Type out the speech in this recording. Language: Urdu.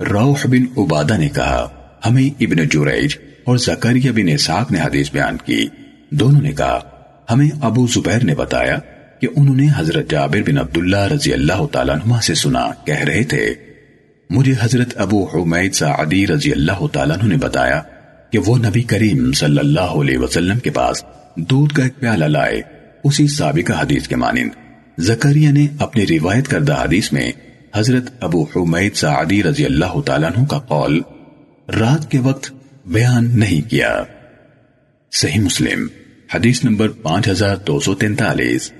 روح بن عبادہ نے کہا، ہمیں ابن جوریج اور زکریہ بن اسحاق نے حدیث بیان کی۔ دونوں نے کہا، ہمیں ابو زبیر نے بتایا کہ انہوں نے حضرت جابر بن عبداللہ رضی اللہ تعالیٰ عنہ سے سنا، کہہ رہے تھے، مجھے حضرت ابو حمید سعدی رضی اللہ تعالیٰ عنہ نے بتایا کہ وہ نبی کریم صلی اللہ علیہ وسلم کے پاس دودھ کا ایک پیالہ لائے، اسی سابقہ حدیث کے مانند۔ زکریہ نے اپنی روایت کردہ حدیث میں حضرت ابو حمید سعدی رضی اللہ تعالیٰ عنہ کا قول رات کے وقت بیان نہیں کیا۔ صحیح مسلم، حدیث نمبر پانچ ہزار دو سو تینتالیس۔